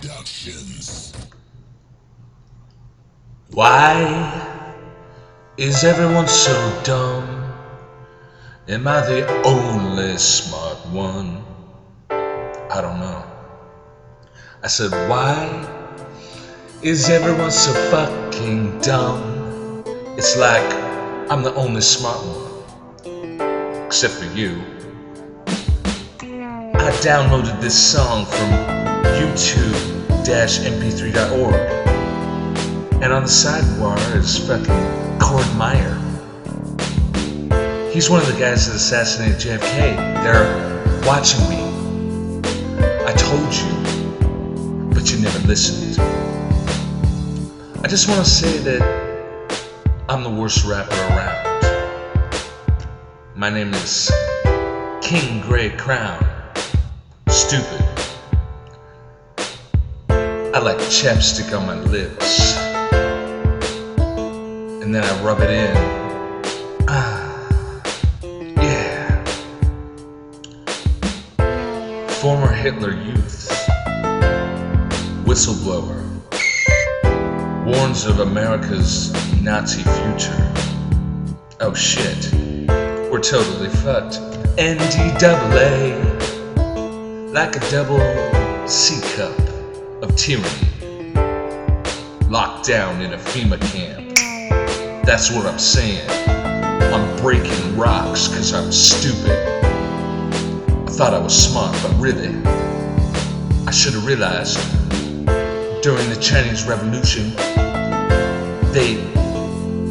Productions. Why is everyone so dumb? Am I the only smart one? I don't know. I said, why is everyone so fucking dumb? It's like I'm the only smart one. Except for you. I downloaded this song from YouTube-mp3.org. And on the sidebar is fucking Cord Meyer. He's one of the guys that assassinated JFK. They're watching me. I told you, but you never listened. I just want to say that I'm the worst rapper around. My name is King Grey Crown. Stupid. Like chapstick on my lips. And then I rub it in. Ah, yeah. Former Hitler youth. Whistleblower. Warns of America's Nazi future. Oh shit. We're totally fucked. NDAA. Like a double C cup of tyranny. Locked down in a FEMA camp. That's what I'm saying. I'm breaking rocks because I'm stupid. I thought I was smart, but really, I should have realized during the Chinese Revolution, they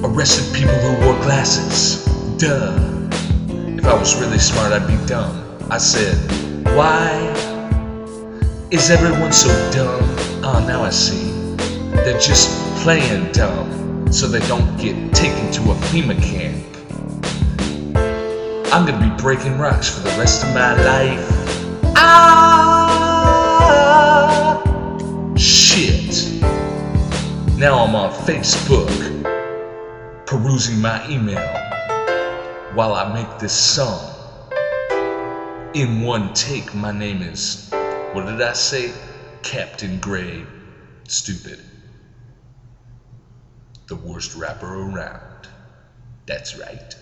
arrested people who wore glasses. Duh. If I was really smart, I'd be dumb. I said, why is everyone so dumb? Ah, now I see. They're just playing dumb so they don't get taken to a FEMA camp. I'm gonna be breaking rocks for the rest of my life. Ah! Shit. Now I'm on Facebook, perusing my email while I make this song. In one take, my name is, what did I say? Captain Gray. Stupid. The worst rapper around. That's right.